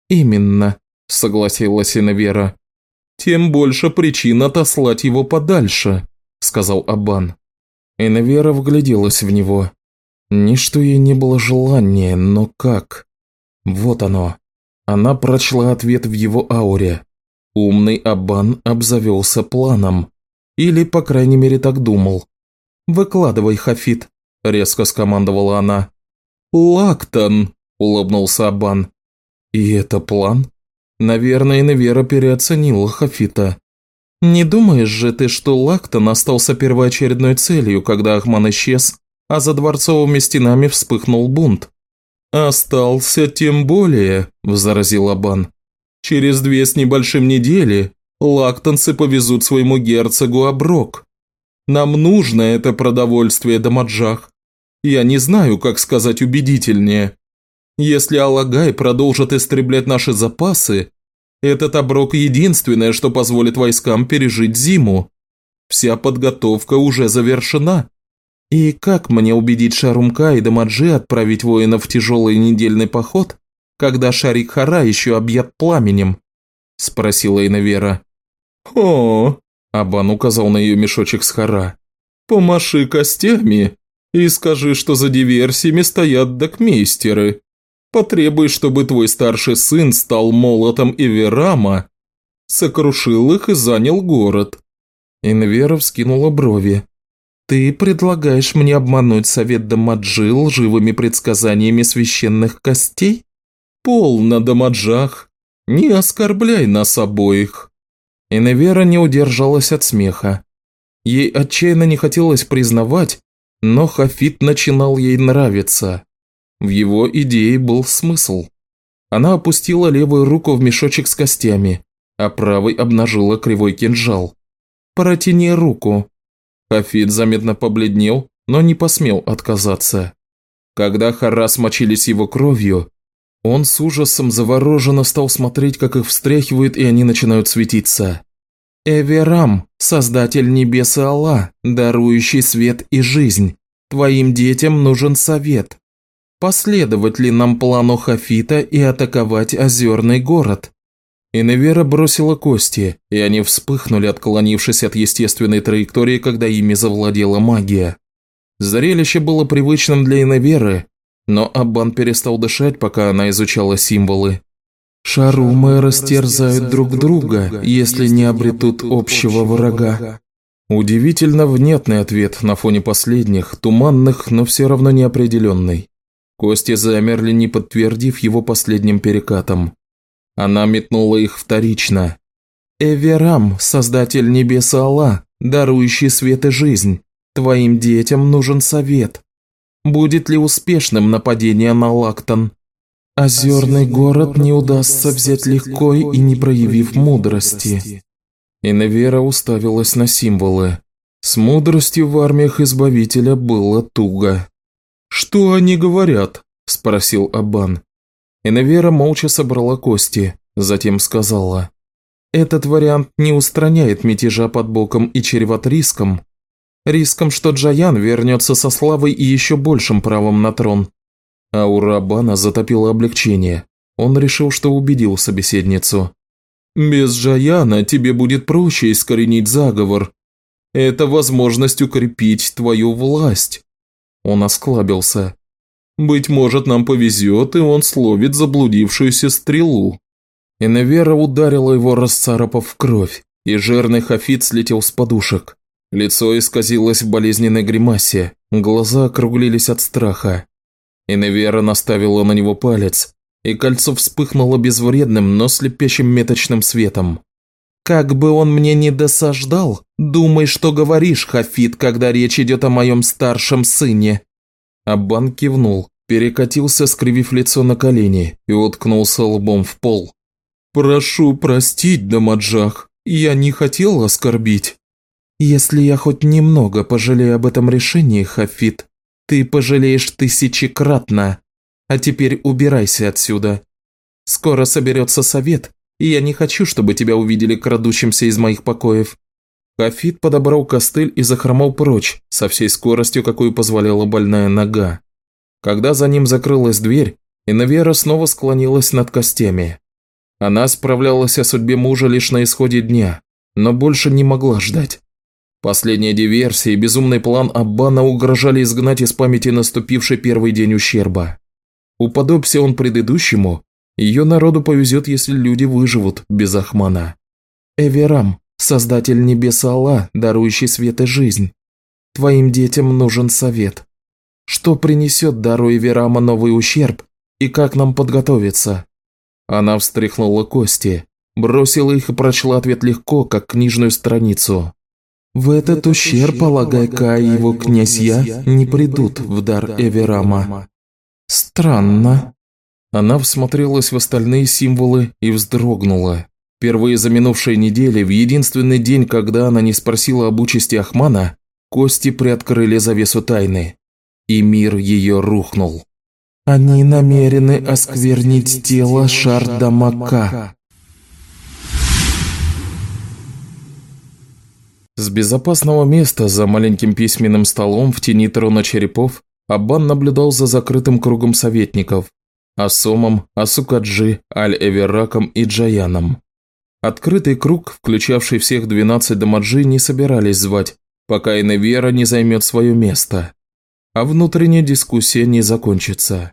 «Именно», – согласилась Инвера. «Тем больше причин отослать его подальше», – сказал Аббан. Инвера вгляделась в него. Ничто ей не было желания, но как? Вот оно. Она прочла ответ в его ауре. Умный Абан обзавелся планом. Или, по крайней мере, так думал. «Выкладывай, Хафит», – резко скомандовала она. «Лактон», – улыбнулся Абан. И это план? Наверное, Иневера переоценила Хафита. Не думаешь же ты, что Лактон остался первоочередной целью, когда Ахман исчез, а за дворцовыми стенами вспыхнул бунт? «Остался тем более», – возразил Абан. «Через две с небольшим недели лактонцы повезут своему герцогу оброк. Нам нужно это продовольствие, Дамаджах. Я не знаю, как сказать убедительнее. Если Алагай продолжит истреблять наши запасы, этот оброк единственное, что позволит войскам пережить зиму. Вся подготовка уже завершена. И как мне убедить Шарумка и Дамаджи отправить воинов в тяжелый недельный поход, когда Шарик Хара еще объят пламенем? Спросила Инавера. О, Абан указал на ее мешочек с Хара. Помаши костями и скажи, что за диверсиями стоят докмейстеры. Потребуй, чтобы твой старший сын стал молотом Эверама, сокрушил их и занял город». Инвера вскинула брови. «Ты предлагаешь мне обмануть совет Дамаджи лживыми предсказаниями священных костей? Полно, Дамаджах, не оскорбляй нас обоих». Инвера не удержалась от смеха. Ей отчаянно не хотелось признавать, но Хафит начинал ей нравиться. В его идее был смысл. Она опустила левую руку в мешочек с костями, а правой обнажила кривой кинжал. «Протяни руку». Хафид заметно побледнел, но не посмел отказаться. Когда Хара смочились его кровью, он с ужасом завороженно стал смотреть, как их встряхивают, и они начинают светиться. «Эверам, создатель небес и Аллах, дарующий свет и жизнь, твоим детям нужен совет последовать ли нам плану Хафита и атаковать озерный город. Иневера бросила кости, и они вспыхнули, отклонившись от естественной траектории, когда ими завладела магия. Зрелище было привычным для Иневеры, но Аббан перестал дышать, пока она изучала символы. «Шарумы растерзают друг друга, если не обретут общего врага». Удивительно внятный ответ на фоне последних, туманных, но все равно неопределенный. Кости замерли, не подтвердив его последним перекатом. Она метнула их вторично. «Эверам, создатель небес Аллах, дарующий свет и жизнь, твоим детям нужен совет. Будет ли успешным нападение на Лактон? Озерный город не удастся взять легко и не проявив мудрости». Иневера уставилась на символы. С мудростью в армиях Избавителя было туго. «Что они говорят?» – спросил Абан. Иневера молча собрала кости, затем сказала. «Этот вариант не устраняет мятежа под боком и чреват риском. Риском, что Джаян вернется со славой и еще большим правом на трон». Аура Абана затопила облегчение. Он решил, что убедил собеседницу. «Без Джаяна тебе будет проще искоренить заговор. Это возможность укрепить твою власть. Он осклабился. «Быть может, нам повезет, и он словит заблудившуюся стрелу». Иневера ударила его, расцарапав в кровь, и жирный хафит слетел с подушек. Лицо исказилось в болезненной гримасе, глаза округлились от страха. Иневера наставила на него палец, и кольцо вспыхнуло безвредным, но слепящим меточным светом. «Как бы он мне не досаждал, думай, что говоришь, Хафит, когда речь идет о моем старшем сыне». Аббан кивнул, перекатился, скривив лицо на колени, и уткнулся лбом в пол. «Прошу простить, Дамаджах, я не хотел оскорбить». «Если я хоть немного пожалею об этом решении, Хафит, ты пожалеешь тысячекратно. А теперь убирайся отсюда. Скоро соберется совет, и я не хочу, чтобы тебя увидели крадущимся из моих покоев». Хафит подобрал костыль и захромал прочь, со всей скоростью, какую позволяла больная нога. Когда за ним закрылась дверь, Инавера снова склонилась над костями. Она справлялась о судьбе мужа лишь на исходе дня, но больше не могла ждать. Последняя диверсия и безумный план Аббана угрожали изгнать из памяти наступивший первый день ущерба. Уподобься он предыдущему, ее народу повезет, если люди выживут без Ахмана. Эверам, создатель небес Аллах, дарующий свет и жизнь. Твоим детям нужен совет. Что принесет дару Эверама новый ущерб и как нам подготовиться? Она встряхнула кости, бросила их и прочла ответ легко, как книжную страницу. «В этот ущерб, полагай, Кай и его князья не придут в дар Эверама». «Странно». Она всмотрелась в остальные символы и вздрогнула. Впервые за минувшие недели, в единственный день, когда она не спросила об участи Ахмана, кости приоткрыли завесу тайны, и мир ее рухнул. «Они намерены осквернить тело Шардамака», С безопасного места за маленьким письменным столом в тени трона черепов Аббан наблюдал за закрытым кругом советников – Асомом, Асукаджи, Аль-Эвераком и Джаяном. Открытый круг, включавший всех 12 дамаджи, не собирались звать, пока Иневера не займет свое место. А внутренняя дискуссия не закончится.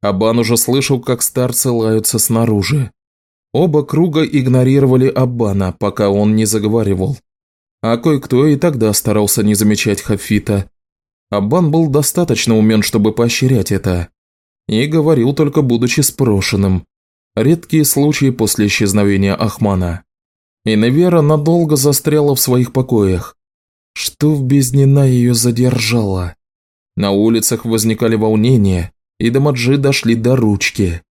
Абан уже слышал, как старцы лаются снаружи. Оба круга игнорировали Аббана, пока он не заговаривал. А кое-кто и тогда старался не замечать Хафита. Аббан был достаточно умен, чтобы поощрять это. И говорил только будучи спрошенным. Редкие случаи после исчезновения Ахмана. И Невера надолго застряла в своих покоях. Что в безднена ее задержало? На улицах возникали волнения, и Дамаджи дошли до ручки.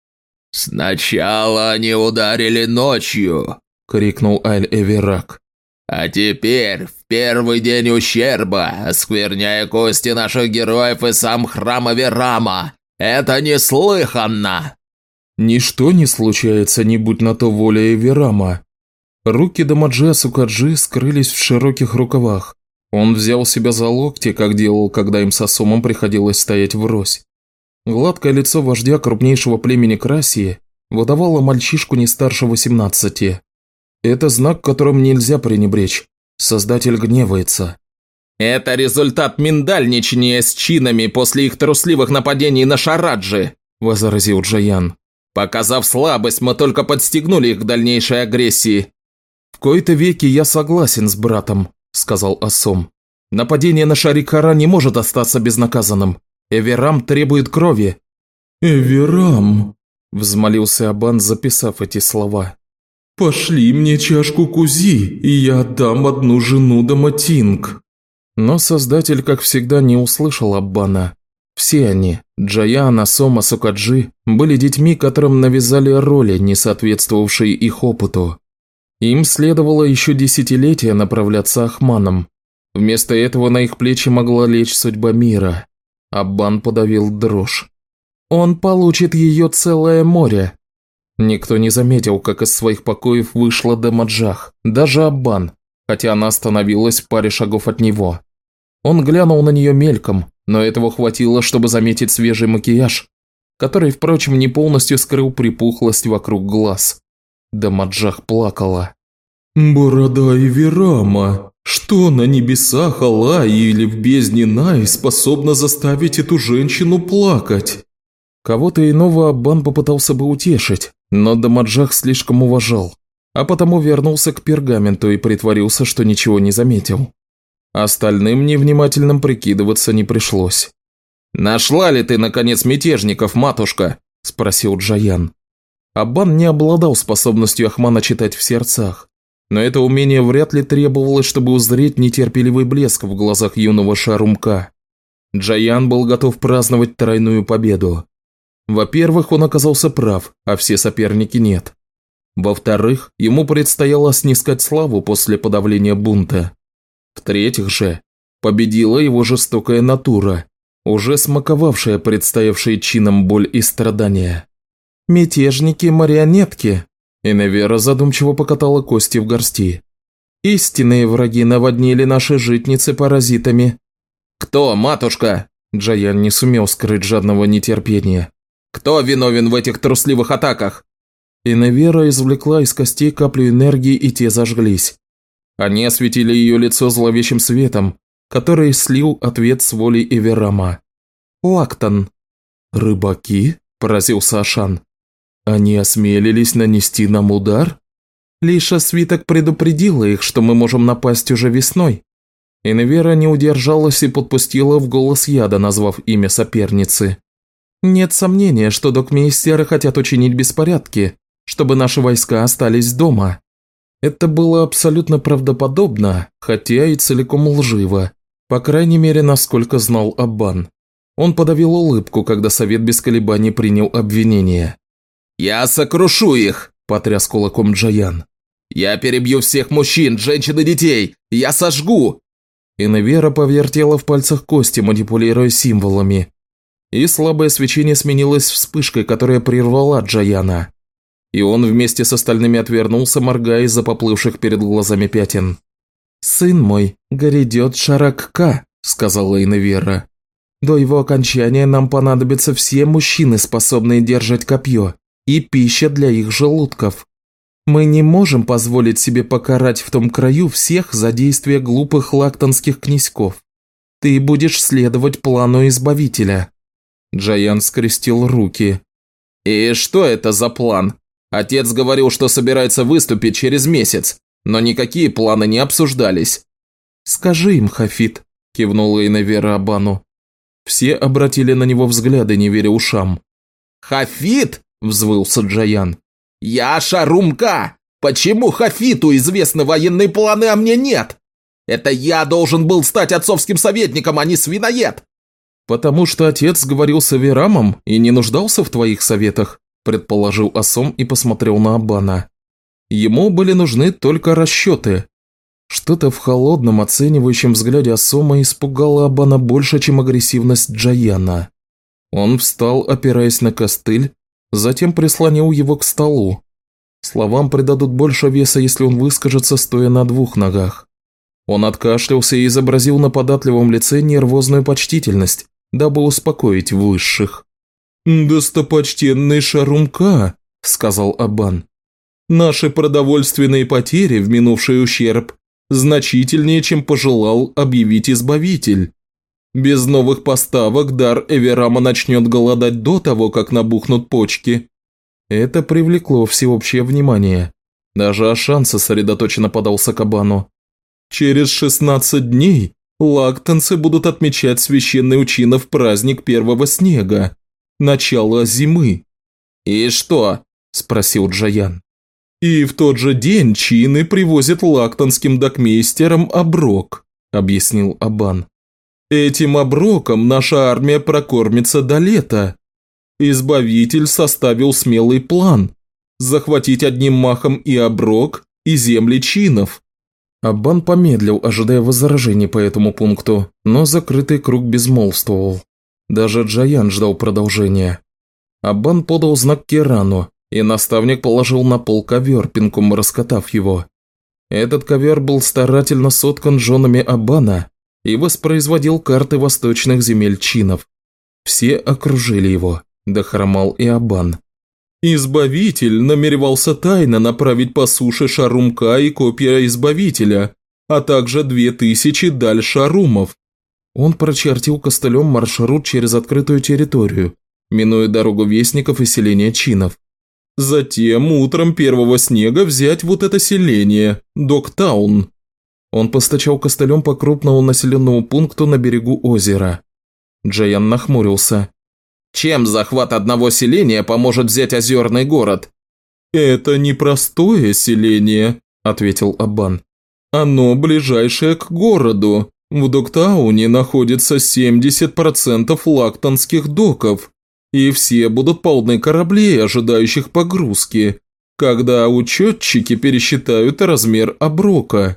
«Сначала они ударили ночью!» – крикнул Аль-Эверак. «А теперь, в первый день ущерба, оскверняя кости наших героев и сам храм Аверама! Это неслыханно!» Ничто не случается, не будь на то воля Эверама. Руки Дамаджи Сукаджи скрылись в широких рукавах. Он взял себя за локти, как делал, когда им с Асомом приходилось стоять врозь. Гладкое лицо вождя крупнейшего племени Красии выдавало мальчишку не старше восемнадцати. Это знак, которым нельзя пренебречь. Создатель гневается. «Это результат миндальничания с чинами после их трусливых нападений на Шараджи», – возразил Джаян. Показав слабость, мы только подстегнули их к дальнейшей агрессии. В кои-то веки я согласен с братом, сказал Асом. Нападение на Шарикара не может остаться безнаказанным. Эверам требует крови. Эверам, взмолился Абан, записав эти слова. «Пошли мне чашку кузи, и я отдам одну жену Даматинг». Но Создатель, как всегда, не услышал Аббана. Все они, Джаяна, Сома, Сукаджи, были детьми, которым навязали роли, не соответствовавшие их опыту. Им следовало еще десятилетия направляться Ахманом. Вместо этого на их плечи могла лечь судьба мира. Аббан подавил дрожь. «Он получит ее целое море!» Никто не заметил, как из своих покоев вышла Дамаджах, даже Аббан, хотя она остановилась в паре шагов от него. Он глянул на нее мельком, но этого хватило, чтобы заметить свежий макияж, который, впрочем, не полностью скрыл припухлость вокруг глаз. Дамаджах плакала. «Борода и Верама, что на небесах Аллаи или в бездне Най способно заставить эту женщину плакать?» Кого-то иного Аббан попытался бы утешить, но Дамаджах слишком уважал, а потому вернулся к пергаменту и притворился, что ничего не заметил. Остальным невнимательным прикидываться не пришлось. «Нашла ли ты, наконец, мятежников, матушка?» – спросил Джаян. Аббан не обладал способностью Ахмана читать в сердцах, но это умение вряд ли требовалось, чтобы узреть нетерпеливый блеск в глазах юного Шарумка. Джаян был готов праздновать тройную победу. Во-первых, он оказался прав, а все соперники нет. Во-вторых, ему предстояло снискать славу после подавления бунта. В-третьих же, победила его жестокая натура, уже смаковавшая предстоявшие чином боль и страдания. «Мятежники-марионетки», – Иневера задумчиво покатала кости в горсти. «Истинные враги наводнили наши житницы паразитами». «Кто, матушка?» – Джаян не сумел скрыть жадного нетерпения. «Кто виновен в этих трусливых атаках?» Иневера извлекла из костей каплю энергии, и те зажглись. Они осветили ее лицо зловещим светом, который слил ответ с волей Эверама. «Лактон». «Рыбаки?» – поразился Ашан. «Они осмелились нанести нам удар?» «Лиша свиток предупредила их, что мы можем напасть уже весной». Инвера не удержалась и подпустила в голос яда, назвав имя соперницы. «Нет сомнения, что докмейстеры хотят учинить беспорядки, чтобы наши войска остались дома. Это было абсолютно правдоподобно, хотя и целиком лживо, по крайней мере, насколько знал Аббан. Он подавил улыбку, когда совет без колебаний принял обвинение. «Я сокрушу их!» – потряс кулаком Джаян. «Я перебью всех мужчин, женщин и детей! Я сожгу!» Иневера повертела в пальцах кости, манипулируя символами. И слабое свечение сменилось вспышкой, которая прервала Джаяна. И он вместе с остальными отвернулся, моргая из-за поплывших перед глазами пятен. «Сын мой, грядет Шаракка», – сказала Иневера. «До его окончания нам понадобятся все мужчины, способные держать копье, и пища для их желудков. Мы не можем позволить себе покарать в том краю всех за действия глупых лактонских князьков. Ты будешь следовать плану Избавителя». Джаян скрестил руки. «И что это за план? Отец говорил, что собирается выступить через месяц, но никакие планы не обсуждались». «Скажи им, Хафит», – кивнула Инавера Абану. Все обратили на него взгляды, не веря ушам. «Хафит?» – взвылся Джаян. «Я Шарумка! Почему Хафиту известны военные планы, а мне нет? Это я должен был стать отцовским советником, а не свиноед!» «Потому что отец говорил с Аверамом и не нуждался в твоих советах», предположил Асом и посмотрел на Абана. Ему были нужны только расчеты. Что-то в холодном, оценивающем взгляде Асома испугало Абана больше, чем агрессивность Джаяна. Он встал, опираясь на костыль, затем прислонил его к столу. Словам придадут больше веса, если он выскажется, стоя на двух ногах. Он откашлялся и изобразил на податливом лице нервозную почтительность, дабы успокоить высших. «Достопочтенный Шарумка», – сказал Абан. «Наши продовольственные потери в минувший ущерб значительнее, чем пожелал объявить Избавитель. Без новых поставок дар Эверама начнет голодать до того, как набухнут почки. Это привлекло всеобщее внимание. Даже Ашан сосредоточенно подался кабану. Через 16 дней лактанцы будут отмечать священный учинов праздник первого снега, начало зимы. «И что?» – спросил Джаян. «И в тот же день чины привозят лактанским докмейстерам оброк», – объяснил Абан. Этим оброком наша армия прокормится до лета. Избавитель составил смелый план – захватить одним махом и оброк, и земли чинов. Аббан помедлил, ожидая возражений по этому пункту, но закрытый круг безмолвствовал. Даже Джаян ждал продолжения. Аббан подал знак Керану, и наставник положил на пол ковер, пинком раскатав его. Этот ковер был старательно соткан женами Аббана и воспроизводил карты восточных земель чинов. Все окружили его, Дахрамал и Абан. Избавитель намеревался тайно направить по суше Шарумка и копия Избавителя, а также две тысячи даль Шарумов. Он прочертил костылем маршрут через открытую территорию, минуя дорогу вестников и селения чинов. Затем утром первого снега взять вот это селение, Доктаун, он постачал костылем по крупному населенному пункту на берегу озера. Джейан нахмурился. «Чем захват одного селения поможет взять озерный город?» «Это непростое селение», – ответил Абан. «Оно ближайшее к городу. В Доктауне находится 70% лактонских доков, и все будут полны кораблей, ожидающих погрузки, когда учетчики пересчитают размер оброка.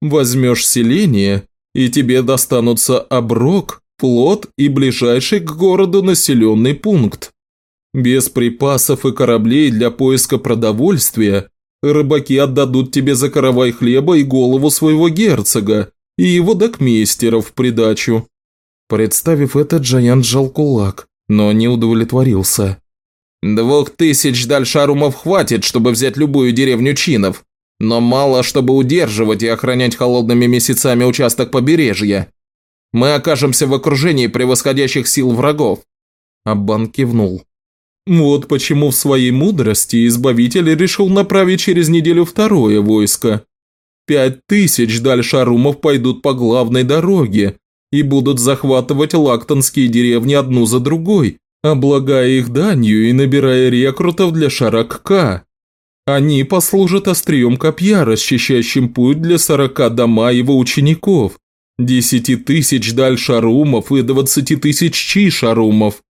Возьмешь селение, и тебе достанутся оброк, плод и ближайший к городу населенный пункт. Без припасов и кораблей для поиска продовольствия рыбаки отдадут тебе за каравай хлеба и голову своего герцога и его докмейстеров в придачу. Представив это, Джаян сжал кулак, но не удовлетворился. «Двух тысяч дальшарумов хватит, чтобы взять любую деревню чинов но мало, чтобы удерживать и охранять холодными месяцами участок побережья. Мы окажемся в окружении превосходящих сил врагов». Аббан кивнул. «Вот почему в своей мудрости Избавитель решил направить через неделю второе войско. Пять тысяч дальшарумов пойдут по главной дороге и будут захватывать лактонские деревни одну за другой, облагая их данью и набирая рекрутов для Шаракка. Они послужат острием копья, расчищающим путь для сорока дома его учеников, десяти тысяч дальшарумов и двадцати тысяч чишарумов,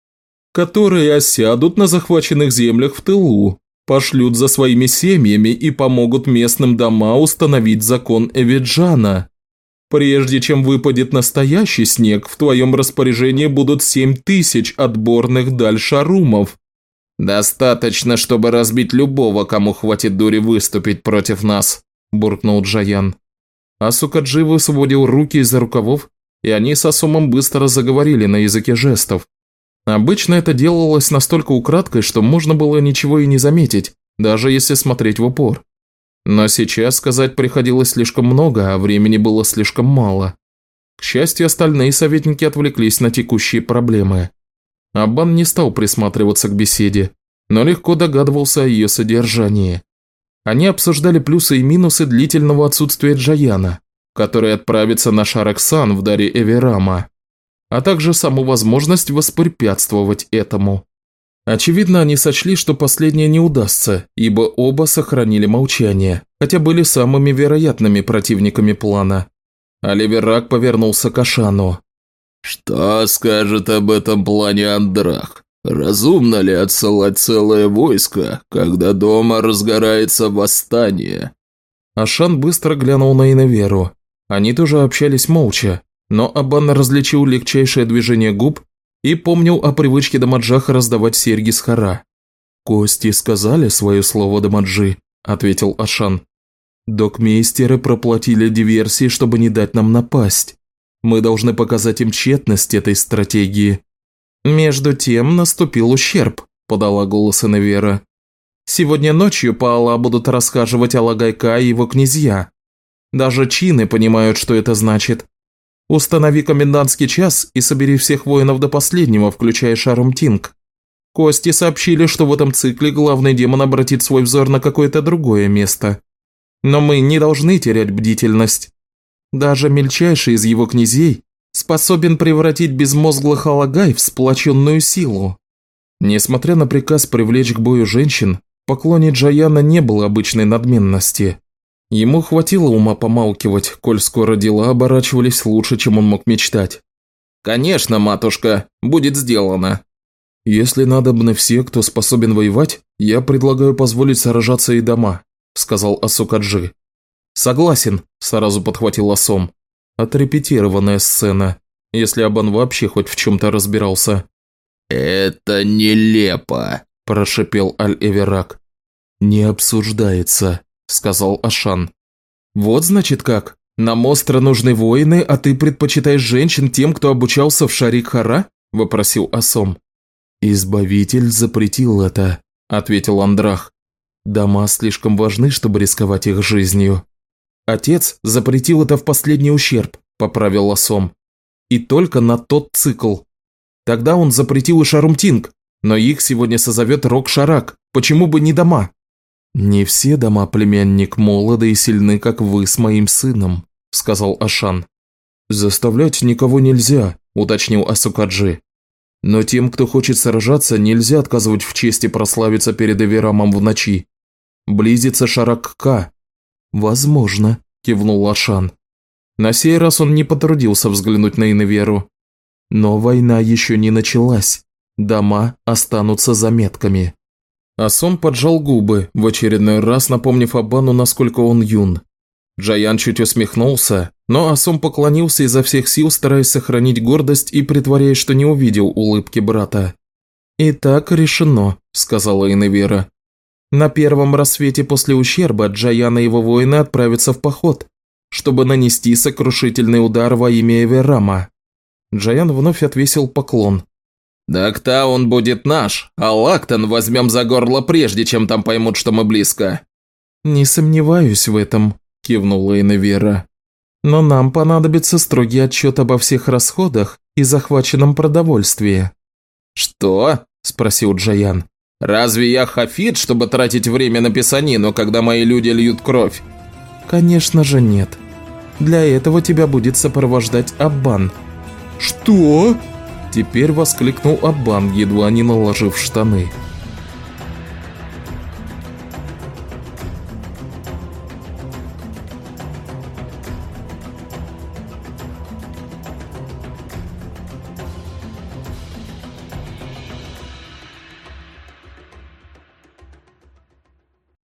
которые осядут на захваченных землях в тылу, пошлют за своими семьями и помогут местным дома установить закон Эвиджана. Прежде чем выпадет настоящий снег, в твоем распоряжении будут семь тысяч отборных дальшарумов. «Достаточно, чтобы разбить любого, кому хватит дури выступить против нас», – буркнул Джаян. Асукаджи высвободил руки из-за рукавов, и они с Асумом быстро заговорили на языке жестов. Обычно это делалось настолько украдкой, что можно было ничего и не заметить, даже если смотреть в упор. Но сейчас сказать приходилось слишком много, а времени было слишком мало. К счастью, остальные советники отвлеклись на текущие проблемы. Аббан не стал присматриваться к беседе, но легко догадывался о ее содержании. Они обсуждали плюсы и минусы длительного отсутствия Джаяна, который отправится на Шараксан в даре Эверама, а также саму возможность воспрепятствовать этому. Очевидно, они сочли, что последнее не удастся, ибо оба сохранили молчание, хотя были самыми вероятными противниками плана. Оливерак повернулся к Ашану. «Что скажет об этом плане Андрах? Разумно ли отсылать целое войско, когда дома разгорается восстание?» Ашан быстро глянул на Иноверу. Они тоже общались молча, но Абан различил легчайшее движение губ и помнил о привычке Дамаджаха раздавать серьги с хара. «Кости сказали свое слово Дамаджи», – ответил Ашан. «Докмейстеры проплатили диверсии, чтобы не дать нам напасть. Мы должны показать им тщетность этой стратегии». «Между тем наступил ущерб», – подала голос Иневера. «Сегодня ночью по Алла будут расхаживать Алагайка и его князья. Даже чины понимают, что это значит. Установи комендантский час и собери всех воинов до последнего, включая Шарумтинг. Кости сообщили, что в этом цикле главный демон обратит свой взор на какое-то другое место. Но мы не должны терять бдительность. Даже мельчайший из его князей способен превратить безмозглых алагай в сплоченную силу. Несмотря на приказ привлечь к бою женщин, в поклоне Джаяна не было обычной надменности. Ему хватило ума помалкивать, коль скоро дела оборачивались лучше, чем он мог мечтать. «Конечно, матушка, будет сделано». «Если надобны все, кто способен воевать, я предлагаю позволить сражаться и дома», – сказал Асукаджи. «Согласен», – сразу подхватил Асом. «Отрепетированная сцена, если Абан вообще хоть в чем-то разбирался». «Это нелепо», – прошипел Аль-Эверак. «Не обсуждается», – сказал Ашан. «Вот значит как. На Мостро нужны воины, а ты предпочитаешь женщин тем, кто обучался в Шарик-Хара?» – вопросил Асом. «Избавитель запретил это», – ответил Андрах. «Дома слишком важны, чтобы рисковать их жизнью». «Отец запретил это в последний ущерб», – поправил Асом. «И только на тот цикл. Тогда он запретил и Шарумтинг, но их сегодня созовет Рок-Шарак. Почему бы не дома?» «Не все дома, племянник, молоды и сильны, как вы с моим сыном», – сказал Ашан. «Заставлять никого нельзя», – уточнил Асукаджи. «Но тем, кто хочет сражаться, нельзя отказывать в чести прославиться перед Эверамом в ночи. Близится Шарак-Ка». «Возможно», – кивнул Ашан. На сей раз он не потрудился взглянуть на Иневеру. «Но война еще не началась. Дома останутся заметками». Асом поджал губы, в очередной раз напомнив Абану, насколько он юн. Джаян чуть усмехнулся, но Асом поклонился изо всех сил, стараясь сохранить гордость и притворяясь, что не увидел улыбки брата. «Итак, решено», – сказала Иневера. «На первом рассвете после ущерба Джаян и его воины отправятся в поход, чтобы нанести сокрушительный удар во имя Эверама». Джаян вновь отвесил поклон, «Так-то он будет наш, а Лактон возьмем за горло прежде, чем там поймут, что мы близко». «Не сомневаюсь в этом», – кивнула Иневера. «Но нам понадобится строгий отчет обо всех расходах и захваченном продовольствии». «Что?» – спросил Джаян. «Разве я хафит, чтобы тратить время на писанину, когда мои люди льют кровь?» «Конечно же нет. Для этого тебя будет сопровождать Аббан». «Что?» Теперь воскликнул Аббан, едва не наложив штаны.